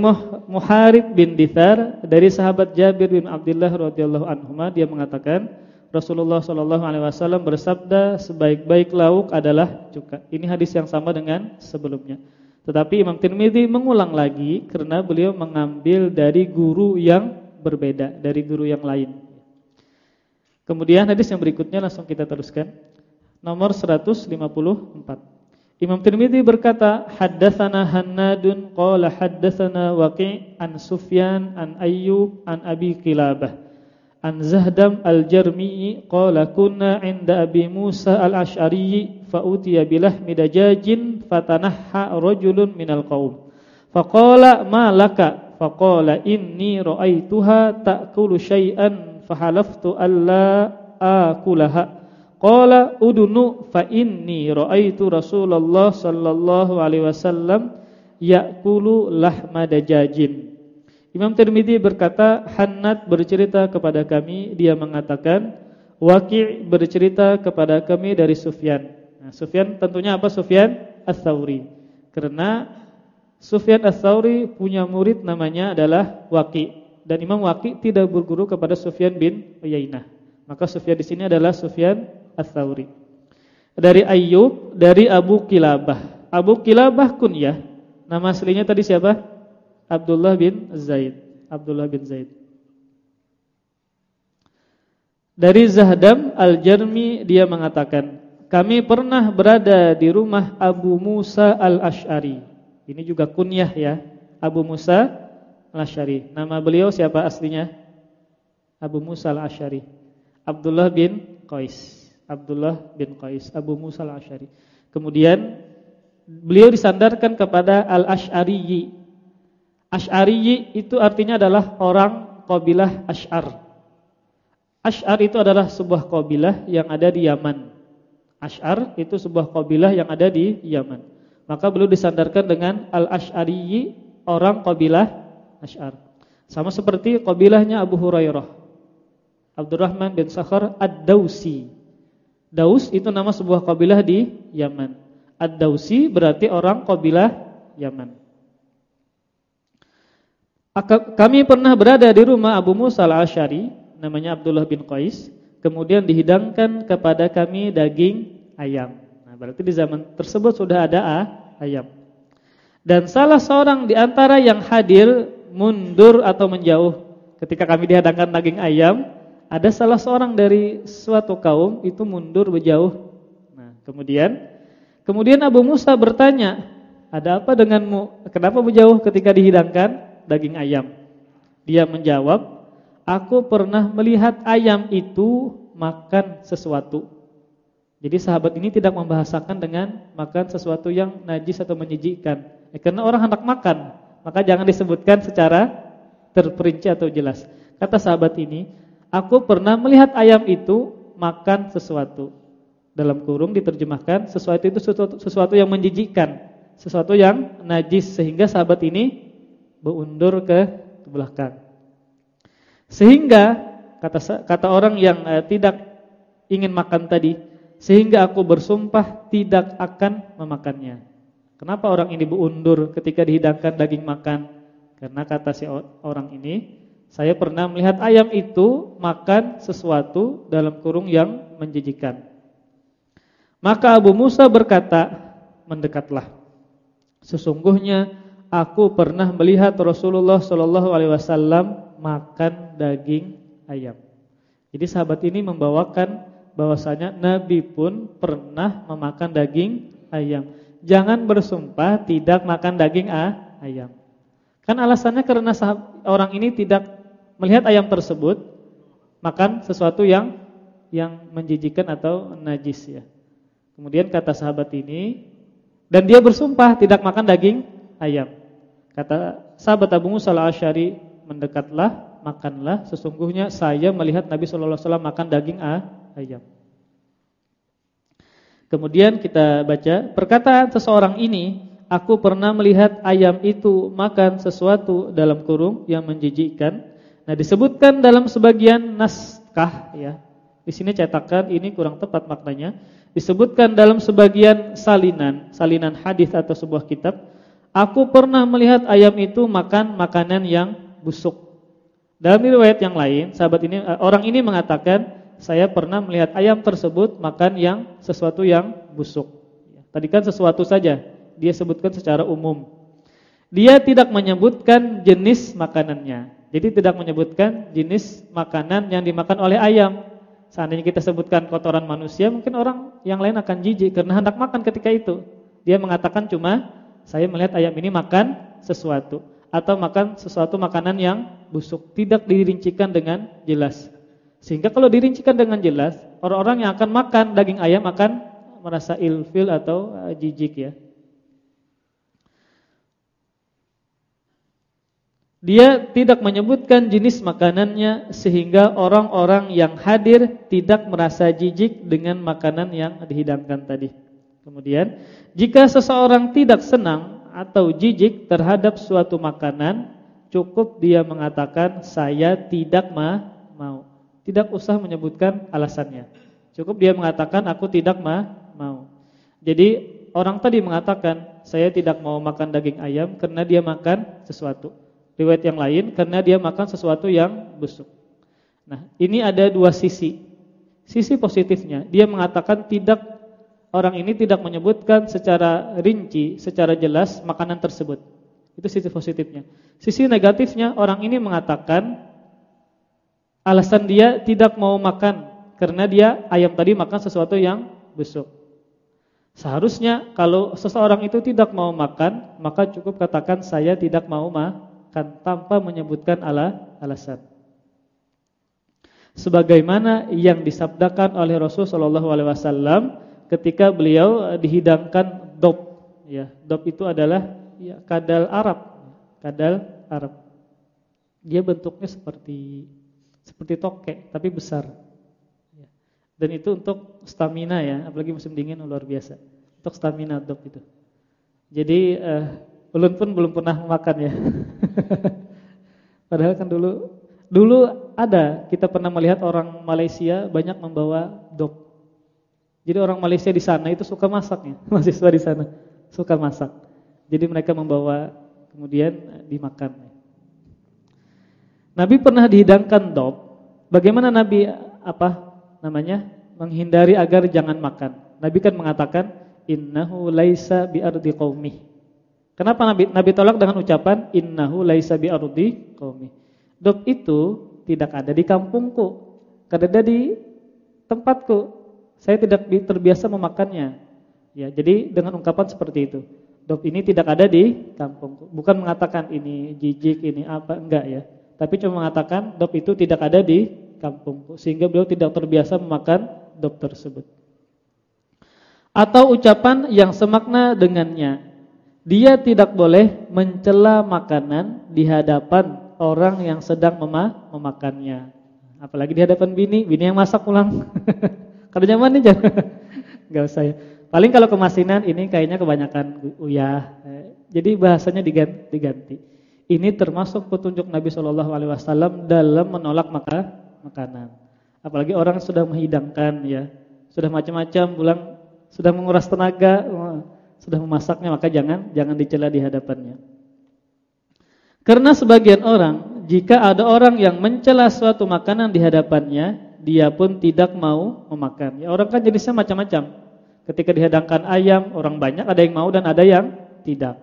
Muharib bin Dithar dari sahabat Jabir bin Abdullah radhiyallahu anhu dia mengatakan Rasulullah Shallallahu alaihi wasallam bersabda sebaik-baik lauk adalah cuka. Ini hadis yang sama dengan sebelumnya. Tetapi Imam Tirmidzi mengulang lagi karena beliau mengambil dari guru yang berbeda, dari guru yang lain. Kemudian hadis yang berikutnya langsung kita teruskan. Nomor 154. Imam Tirmidzi berkata, haddatsana Hannadun qala haddatsana Waqi' an Sufyan an Ayyub an Abi Qilabah an Zahdam al-Jarmi qala kunna 'inda Abi Musa al-Asy'ari fa utiya bilahmi dajajin fatanahha rajulun minal qaum faqala ma laka faqala inni ra'aituha ta'kulu syai'an fahalaftu alla akulaha qala udunu fa inni ra'aitu Rasulullah sallallahu alaihi wasallam ya'kulu lahma dajajin Imam Tirmidzi berkata, Hannad bercerita kepada kami, dia mengatakan, Waqi' bercerita kepada kami dari Sufyan. Nah, Sufyan tentunya apa Sufyan? Ats-Tsauri. Karena Sufyan Ats-Tsauri punya murid namanya adalah Waqi' dan Imam Waqi' tidak berguru kepada Sufyan bin Uyainah. Maka Sufyan di sini adalah Sufyan Ats-Tsauri. Dari Ayyub, dari Abu Kilabah. Abu Kilabah kunyah. Nama aslinya tadi siapa? Abdullah bin Zaid. Abdullah bin Zaid. Dari Zahdam Al-Jarmi dia mengatakan, kami pernah berada di rumah Abu Musa Al-Ash'ari. Ini juga kunyah ya, Abu Musa Al-Ash'ari. Nama beliau siapa aslinya? Abu Musa Al-Ash'ari. Abdullah bin Qais. Abdullah bin Qais, Abu Musa Al-Ash'ari. Kemudian beliau disandarkan kepada Al-Ash'ari Ash'ari itu artinya adalah orang kabilah Ash'ar. Ash'ar itu adalah sebuah kabilah yang ada di Yaman. Ash'ar itu sebuah kabilah yang ada di Yaman. Maka beliau disandarkan dengan Al-Ash'ari, orang kabilah Ash'ar. Sama seperti kabilahnya Abu Hurairah. Abdurrahman bin Sakhar Ad-Dausi. Daus itu nama sebuah kabilah di Yaman. Ad-Dausi berarti orang kabilah Yaman. Kami pernah berada di rumah Abu Musa al-Ashari Namanya Abdullah bin Qais Kemudian dihidangkan kepada kami daging ayam Nah berarti di zaman tersebut sudah ada ah, ayam Dan salah seorang di antara yang hadir Mundur atau menjauh Ketika kami dihadangkan daging ayam Ada salah seorang dari suatu kaum Itu mundur berjauh Nah kemudian Kemudian Abu Musa bertanya Ada apa denganmu? Kenapa berjauh ketika dihidangkan? daging ayam. Dia menjawab, aku pernah melihat ayam itu makan sesuatu. Jadi sahabat ini tidak membahasakan dengan makan sesuatu yang najis atau menyijikkan. Ya, karena orang hendak makan, maka jangan disebutkan secara terperinci atau jelas. Kata sahabat ini, aku pernah melihat ayam itu makan sesuatu. Dalam kurung diterjemahkan sesuatu itu sesuatu, sesuatu yang menjijikkan, sesuatu yang najis sehingga sahabat ini berundur ke belakang. Sehingga kata kata orang yang eh, tidak ingin makan tadi, sehingga aku bersumpah tidak akan memakannya. Kenapa orang ini berundur ketika dihidangkan daging makan? Karena kata si orang ini, saya pernah melihat ayam itu makan sesuatu dalam kurung yang menjijikan. Maka Abu Musa berkata, mendekatlah. Sesungguhnya aku pernah melihat Rasulullah Shallallahu alaihi wasallam makan daging ayam. Jadi sahabat ini membawakan bahwasanya Nabi pun pernah memakan daging ayam. Jangan bersumpah tidak makan daging ah, ayam. Kan alasannya karena orang ini tidak melihat ayam tersebut makan sesuatu yang yang menjijikan atau najis ya. Kemudian kata sahabat ini dan dia bersumpah tidak makan daging ayam. Kata sahabat Abu Musa al-Asy'ari, mendekatlah, makanlah, sesungguhnya saya melihat Nabi sallallahu alaihi wasallam makan daging ayam. Kemudian kita baca perkataan seseorang ini, aku pernah melihat ayam itu makan sesuatu dalam kurung yang menjijikkan. Nah, disebutkan dalam sebagian naskah ya. Di sini cetakan ini kurang tepat maknanya. Disebutkan dalam sebagian salinan, salinan hadis atau sebuah kitab Aku pernah melihat ayam itu makan makanan yang busuk. Dalam riwayat yang lain, sahabat ini eh, orang ini mengatakan, saya pernah melihat ayam tersebut makan yang sesuatu yang busuk. Tadi kan sesuatu saja, dia sebutkan secara umum. Dia tidak menyebutkan jenis makanannya. Jadi tidak menyebutkan jenis makanan yang dimakan oleh ayam. Seandainya kita sebutkan kotoran manusia, mungkin orang yang lain akan jijik karena hendak makan ketika itu. Dia mengatakan cuma saya melihat ayam ini makan sesuatu atau makan sesuatu makanan yang busuk, tidak dirincikan dengan jelas. Sehingga kalau dirincikan dengan jelas, orang-orang yang akan makan daging ayam akan merasa ilfil atau uh, jijik ya. Dia tidak menyebutkan jenis makanannya sehingga orang-orang yang hadir tidak merasa jijik dengan makanan yang dihidangkan tadi. Kemudian, jika seseorang tidak senang atau jijik terhadap suatu makanan, cukup dia mengatakan saya tidak ma mau. Tidak usah menyebutkan alasannya. Cukup dia mengatakan aku tidak ma mau. Jadi orang tadi mengatakan saya tidak mau makan daging ayam karena dia makan sesuatu. Riwayat yang lain karena dia makan sesuatu yang busuk. Nah, ini ada dua sisi. Sisi positifnya, dia mengatakan tidak orang ini tidak menyebutkan secara rinci, secara jelas makanan tersebut. Itu sisi positifnya. Sisi negatifnya, orang ini mengatakan alasan dia tidak mau makan karena dia ayam tadi makan sesuatu yang busuk. Seharusnya kalau seseorang itu tidak mau makan, maka cukup katakan saya tidak mau ma makan tanpa menyebutkan ala alasan. Sebagaimana yang disabdakan oleh Rasul Shallallahu alaihi wasallam ketika beliau dihidangkan dop ya. Dop itu adalah ya, kadal Arab. Kadal Arab. Dia bentuknya seperti seperti tokek tapi besar. Ya. Dan itu untuk stamina ya, apalagi musim dingin luar biasa. Untuk stamina dop itu. Jadi uh, Ulun pun belum pernah makan ya. *laughs* Padahal kan dulu dulu ada kita pernah melihat orang Malaysia banyak membawa dop. Jadi orang Malaysia di sana itu suka masaknya, *laughs* mahasiswa di sana suka masak. Jadi mereka membawa kemudian dimakan. Nabi pernah dihidangkan dop. Bagaimana Nabi apa namanya? menghindari agar jangan makan. Nabi kan mengatakan innahu laisa bi ardi qaumih. Kenapa Nabi Nabi tolak dengan ucapan innahu laisa bi ardi qaumi. Dok itu tidak ada di kampungku, ada di tempatku. Saya tidak terbiasa memakannya. Ya, jadi dengan ungkapan seperti itu. Dok ini tidak ada di kampungku. Bukan mengatakan ini jijik, ini apa, enggak ya. Tapi cuma mengatakan dok itu tidak ada di kampungku sehingga beliau tidak terbiasa memakan dok tersebut. Atau ucapan yang semakna dengannya dia tidak boleh mencela makanan di hadapan orang yang sedang mema memakannya. Apalagi di hadapan bini, bini yang masak pulang. *laughs* Kalau zaman ini jangan *laughs* enggak usah ya. Paling kalau kemasinan ini kayaknya kebanyakan uyah. Jadi bahasanya diganti. Ini termasuk petunjuk Nabi Shallallahu alaihi wasallam dalam menolak maka makanan. Apalagi orang sudah menghidangkan ya, sudah macam-macam pulang sudah menguras tenaga, sudah memasaknya maka jangan jangan dicela di hadapannya. Karena sebagian orang jika ada orang yang mencela suatu makanan di hadapannya, dia pun tidak mau memakan. Ya orang kan jenisnya macam-macam. Ketika dihadangkan ayam, orang banyak ada yang mau dan ada yang tidak.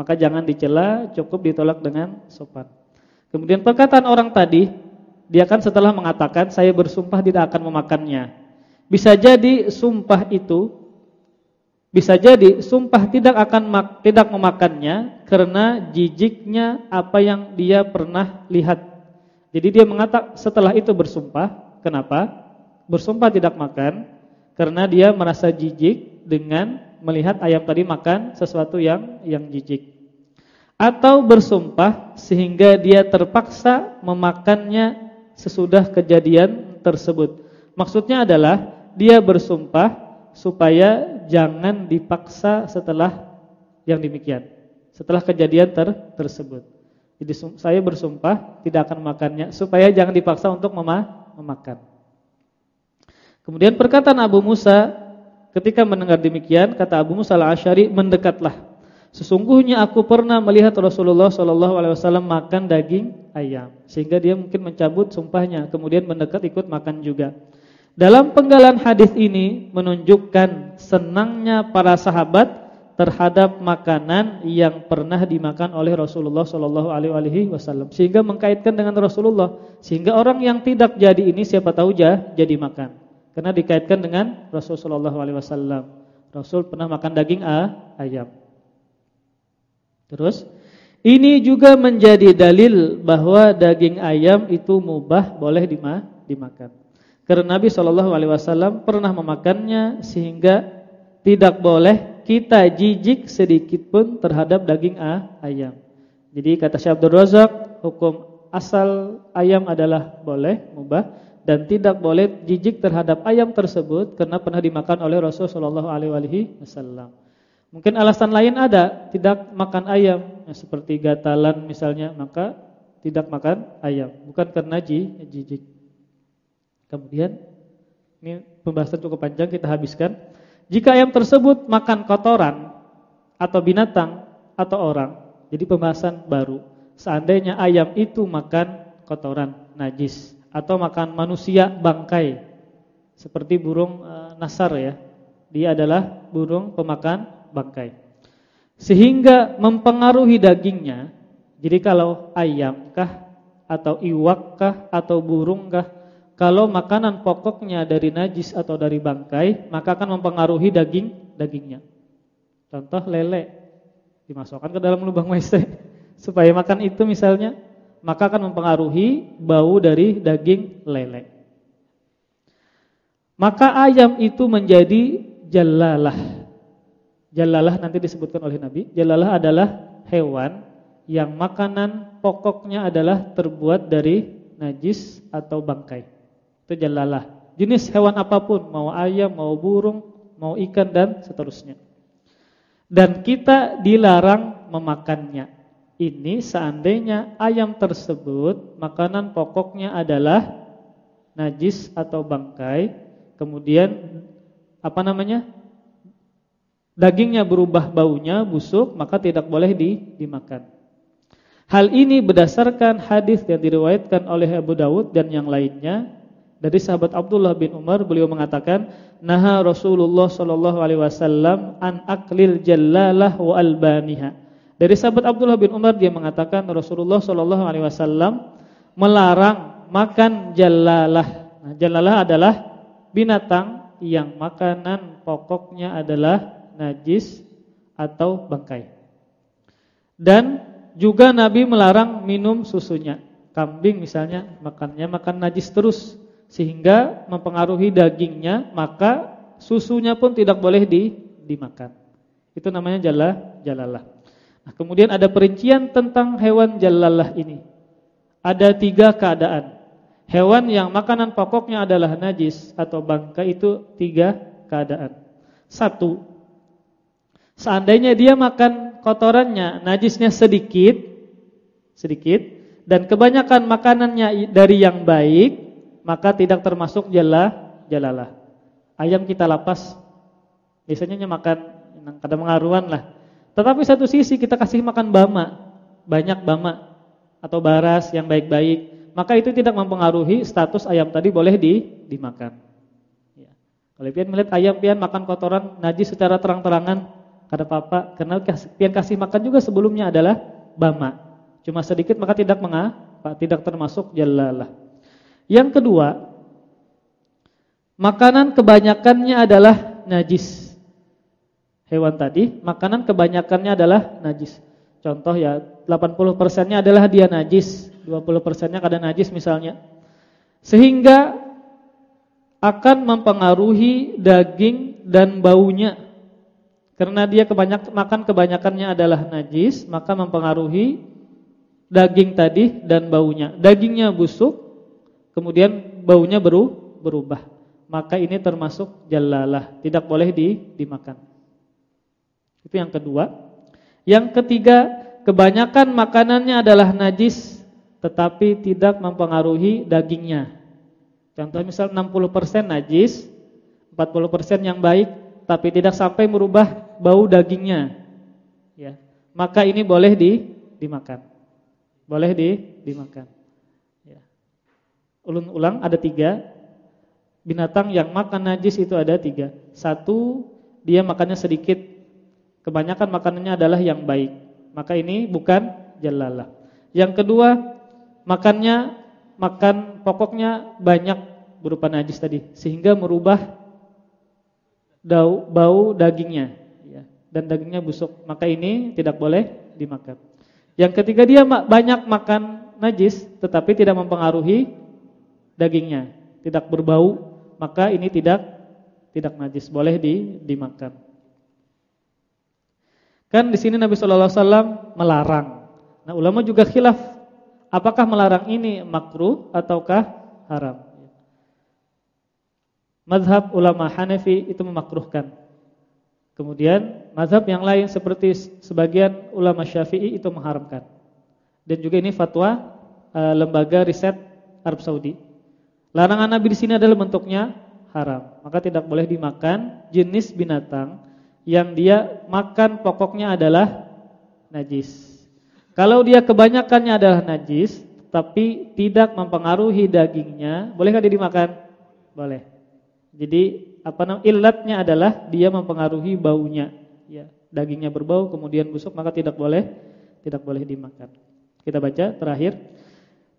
Maka jangan dicela, cukup ditolak dengan sopan. Kemudian perkataan orang tadi, dia kan setelah mengatakan saya bersumpah tidak akan memakannya. Bisa jadi sumpah itu bisa jadi sumpah tidak akan tidak memakannya karena jijiknya apa yang dia pernah lihat. Jadi dia mengatakan setelah itu bersumpah, kenapa? Bersumpah tidak makan karena dia merasa jijik dengan melihat ayam tadi makan sesuatu yang yang jijik. Atau bersumpah sehingga dia terpaksa memakannya sesudah kejadian tersebut. Maksudnya adalah dia bersumpah supaya jangan dipaksa setelah yang demikian. Setelah kejadian ter tersebut. Jadi saya bersumpah tidak akan makannya supaya jangan dipaksa untuk mema memakan. Kemudian perkataan Abu Musa ketika mendengar demikian kata Abu Musa al-Asy'ari mendekatlah. Sesungguhnya aku pernah melihat Rasulullah wasallam makan daging ayam sehingga dia mungkin mencabut sumpahnya kemudian mendekat ikut makan juga. Dalam penggalan hadis ini menunjukkan senangnya para sahabat terhadap makanan yang pernah dimakan oleh Rasulullah Wasallam, sehingga mengkaitkan dengan Rasulullah, sehingga orang yang tidak jadi ini siapa tahu jadi makan, karena dikaitkan dengan Rasulullah Wasallam. Rasul pernah makan daging a, ayam. Terus ini juga menjadi dalil bahwa daging ayam itu mubah boleh dimakan. Karena Nabi Shallallahu Alaihi Wasallam pernah memakannya sehingga tidak boleh kita jijik sedikit pun terhadap daging ayam. Jadi kata Syekh Abdul Razak, hukum asal ayam adalah boleh mubah dan tidak boleh jijik terhadap ayam tersebut karena pernah dimakan oleh Rasul Shallallahu Alaihi Wasallam. Mungkin alasan lain ada, tidak makan ayam, ya, seperti gatalan misalnya, maka tidak makan ayam, bukan karena jijik. Kemudian ini pembahasan cukup panjang kita habiskan. Jika ayam tersebut makan kotoran atau binatang atau orang, jadi pembahasan baru. Seandainya ayam itu makan kotoran najis atau makan manusia bangkai seperti burung e, nasar ya. Dia adalah burung pemakan bangkai. Sehingga mempengaruhi dagingnya. Jadi kalau ayamkah atau iwakkah atau burungkah kalau makanan pokoknya dari najis atau dari bangkai, maka akan mempengaruhi daging dagingnya. Contoh lele dimasukkan ke dalam lubang *laughs* WC supaya makan itu misalnya, maka akan mempengaruhi bau dari daging lele. Maka ayam itu menjadi jalalah. Jalalah nanti disebutkan oleh Nabi. Jalalah adalah hewan yang makanan pokoknya adalah terbuat dari najis atau bangkai. Itu jalalah. Jenis hewan apa pun, mau ayam, mau burung, mau ikan dan seterusnya. Dan kita dilarang memakannya. Ini seandainya ayam tersebut makanan pokoknya adalah najis atau bangkai, kemudian apa namanya? Dagingnya berubah baunya, busuk, maka tidak boleh di, dimakan. Hal ini berdasarkan hadis yang diriwayatkan oleh Abu Dawud dan yang lainnya dari sahabat Abdullah bin Umar beliau mengatakan, "Naha Rasulullah sallallahu alaihi wasallam an aklil jallalah wa albaniha." Dari sahabat Abdullah bin Umar dia mengatakan Rasulullah sallallahu alaihi wasallam melarang makan jallalah. Nah, jallalah adalah binatang yang makanan pokoknya adalah najis atau bangkai. Dan juga Nabi melarang minum susunya. Kambing misalnya makannya makan najis terus sehingga mempengaruhi dagingnya, maka susunya pun tidak boleh di, dimakan. Itu namanya jala, jalalah. Nah, kemudian ada perincian tentang hewan jalalah ini. Ada tiga keadaan. Hewan yang makanan pokoknya adalah najis atau bangka itu tiga keadaan. Satu, seandainya dia makan kotorannya, najisnya sedikit, sedikit, dan kebanyakan makanannya dari yang baik, maka tidak termasuk jala jalalah. Ayam kita lapas biasanya makan kada mengaruan lah. Tetapi satu sisi kita kasih makan bama, banyak bama atau baras yang baik-baik, maka itu tidak mempengaruhi status ayam tadi boleh di dimakan. Ya. Kalau pian melihat ayam pian makan kotoran najis secara terang-terangan, kada apa-apa karena pian kasih makan juga sebelumnya adalah bama. Cuma sedikit maka tidak mengapa, tidak termasuk jalalah. Yang kedua, makanan kebanyakannya adalah najis. Hewan tadi, makanan kebanyakannya adalah najis. Contoh ya, 80 persennya adalah dia najis, 20 persennya kada najis misalnya. Sehingga akan mempengaruhi daging dan baunya. Karena dia kebanyak makan kebanyakannya adalah najis, maka mempengaruhi daging tadi dan baunya. Dagingnya busuk, kemudian baunya beru, berubah. Maka ini termasuk jalalah, tidak boleh di, dimakan. Itu yang kedua. Yang ketiga, kebanyakan makanannya adalah najis tetapi tidak mempengaruhi dagingnya. Contoh misal 60% najis, 40% yang baik tapi tidak sampai merubah bau dagingnya. Ya. Maka ini boleh di dimakan. Boleh di dimakan ulun ulang ada tiga. binatang yang makan najis itu ada tiga. Satu, dia makannya sedikit. Kebanyakan makanannya adalah yang baik. Maka ini bukan jalalah. Yang kedua, makannya makan pokoknya banyak berupa najis tadi sehingga merubah bau dagingnya ya, dan dagingnya busuk. Maka ini tidak boleh dimakan. Yang ketiga dia banyak makan najis tetapi tidak mempengaruhi dagingnya, tidak berbau, maka ini tidak tidak najis, boleh di, dimakan. Kan di sini Nabi sallallahu alaihi wasallam melarang. Nah, ulama juga khilaf apakah melarang ini makruh ataukah haram. Mazhab ulama Hanafi itu memakruhkan. Kemudian mazhab yang lain seperti sebagian ulama Syafi'i itu mengharamkan. Dan juga ini fatwa uh, lembaga riset Arab Saudi. Larangan Nabi di sini adalah bentuknya haram. Maka tidak boleh dimakan jenis binatang yang dia makan pokoknya adalah najis. Kalau dia kebanyakannya adalah najis tapi tidak mempengaruhi dagingnya, bolehkah dia dimakan? Boleh. Jadi apa namanya illatnya adalah dia mempengaruhi baunya. Ya dagingnya berbau kemudian busuk maka tidak boleh tidak boleh dimakan. Kita baca terakhir.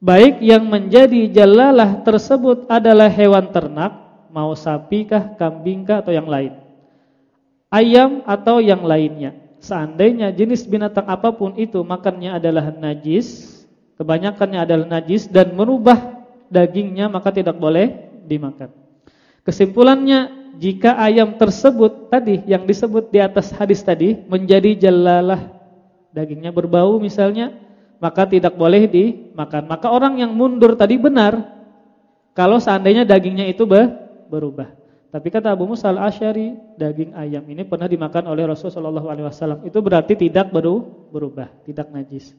Baik yang menjadi jalalah tersebut adalah hewan ternak mau sapi kah kambing kah atau yang lain? Ayam atau yang lainnya? Seandainya jenis binatang apa pun itu makannya adalah najis kebanyakannya adalah najis dan merubah dagingnya maka tidak boleh dimakan Kesimpulannya jika ayam tersebut tadi yang disebut di atas hadis tadi menjadi jalalah dagingnya berbau misalnya maka tidak boleh dimakan. Maka orang yang mundur tadi benar kalau seandainya dagingnya itu berubah. Tapi kata Abu Musa al-Asy'ari, daging ayam ini pernah dimakan oleh Rasulullah SAW. Itu berarti tidak berubah, tidak najis.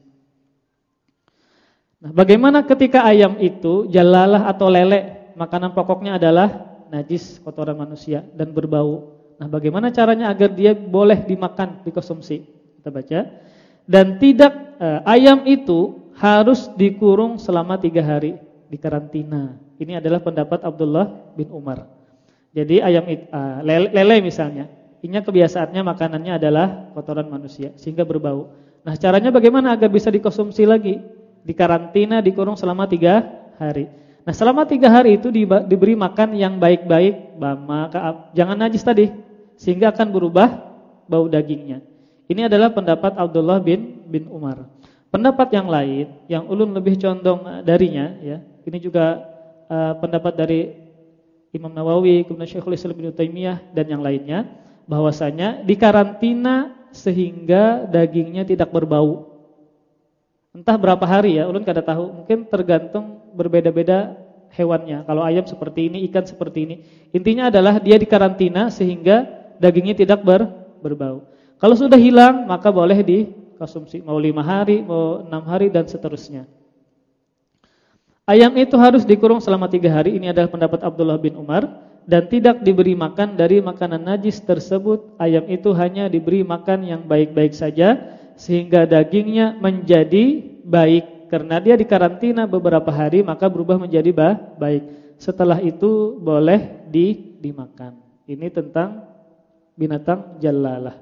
Nah, bagaimana ketika ayam itu jalalah atau lele, makanan pokoknya adalah najis kotoran manusia dan berbau. Nah, bagaimana caranya agar dia boleh dimakan, dikonsumsi? Kita baca. Dan tidak eh, ayam itu harus dikurung selama tiga hari di karantina. Ini adalah pendapat Abdullah bin Umar. Jadi ayam itu, eh, lele, lele misalnya, ini kebiasaannya makanannya adalah kotoran manusia sehingga berbau. Nah, caranya bagaimana agar bisa dikonsumsi lagi? Di karantina, dikurung selama tiga hari. Nah selama tiga hari itu diberi makan yang baik-baik, jangan najis tadi, sehingga akan berubah bau dagingnya. Ini adalah pendapat Abdullah bin bin Umar. Pendapat yang lain, yang ulun lebih condong eh, darinya, ya, ini juga uh, pendapat dari Imam Nawawi, kemudian Syekhul Islam bin Taimiyah dan yang lainnya, bahwasanya dikarantina sehingga dagingnya tidak berbau. Entah berapa hari ya, ulun kada tahu. Mungkin tergantung berbeda-beda hewannya. Kalau ayam seperti ini, ikan seperti ini. Intinya adalah dia dikarantina sehingga dagingnya tidak ber, berbau. Kalau sudah hilang, maka boleh dikonsumsi. Mau lima hari, mau enam hari, dan seterusnya. Ayam itu harus dikurung selama tiga hari. Ini adalah pendapat Abdullah bin Umar. Dan tidak diberi makan dari makanan najis tersebut. Ayam itu hanya diberi makan yang baik-baik saja sehingga dagingnya menjadi baik karena dia dikarantina beberapa hari maka berubah menjadi baik. Setelah itu boleh di, dimakan. Ini tentang binatang jalalah.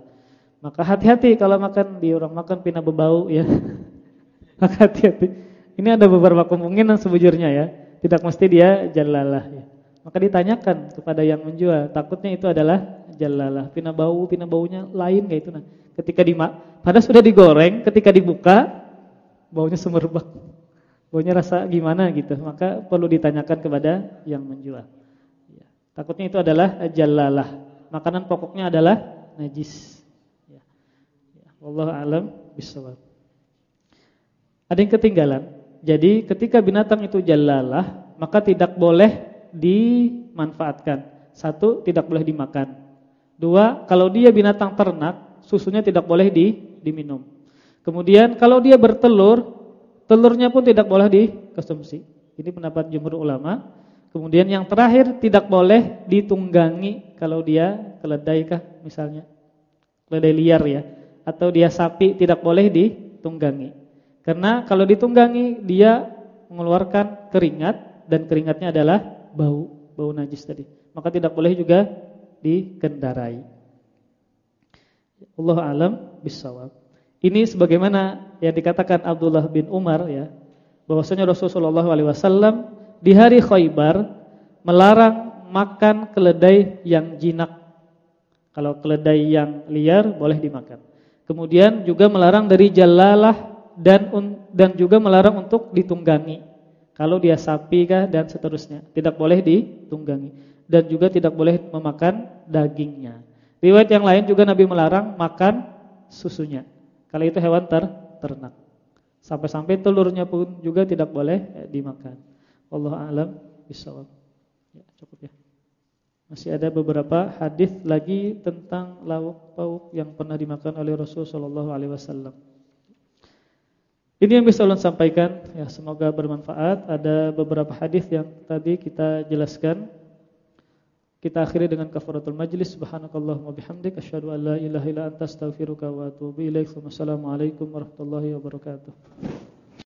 Maka hati-hati kalau makan di orang makan pina berbau ya. *laughs* Maka hati-hati. Ini ada beberapa kemungkinan sebujurnya ya. Tidak mesti dia jalalah ya. Maka ditanyakan kepada yang menjual, takutnya itu adalah jalalah. Pina bau, pina baunya lain kayak itu nah. Ketika di padahal sudah digoreng, ketika dibuka baunya semerbak. Baunya rasa gimana gitu. Maka perlu ditanyakan kepada yang menjual. Ya. Takutnya itu adalah jalalah. Makanan pokoknya adalah najis. Ya. Ya. Allah alam bisawab. Ada yang ketinggalan. Jadi ketika binatang itu jalalah, maka tidak boleh dimanfaatkan. Satu, tidak boleh dimakan. Dua, kalau dia binatang ternak, susunya tidak boleh di, diminum. Kemudian kalau dia bertelur, telurnya pun tidak boleh dikonsumsi. Ini pendapat jumhur ulama. Kemudian yang terakhir tidak boleh ditunggangi kalau dia keledai kah misalnya. Keledai liar ya. Atau dia sapi tidak boleh ditunggangi. Karena kalau ditunggangi dia mengeluarkan keringat dan keringatnya adalah bau, bau najis tadi. Maka tidak boleh juga dikendarai. Allah alam bisawab. Ini sebagaimana yang dikatakan Abdullah bin Umar ya, bahwasanya Rasulullah SAW di hari Khaybar melarang makan keledai yang jinak. Kalau keledai yang liar boleh dimakan. Kemudian juga melarang dari jalalah dan dan juga melarang untuk ditunggangi. Kalau dia sapi kah dan seterusnya, tidak boleh ditunggangi dan juga tidak boleh memakan dagingnya. Riwayat yang lain juga Nabi melarang makan susunya. Kalau itu hewan ter ternak. Sampai-sampai telurnya pun juga tidak boleh eh, dimakan. Allah alam bisawab. Ya, cukup ya. Masih ada beberapa hadis lagi tentang lauk pauk yang pernah dimakan oleh Rasul sallallahu alaihi wasallam. Ini yang bisa ulun sampaikan ya semoga bermanfaat. Ada beberapa hadis yang tadi kita jelaskan kita akhiri dengan kafaratul majlis. Subhanakallahumma bihamdik asyhadu an la ilaha illa anta astaghfiruka wa atubu ilaik. Wassalamualaikum warahmatullahi wabarakatuh.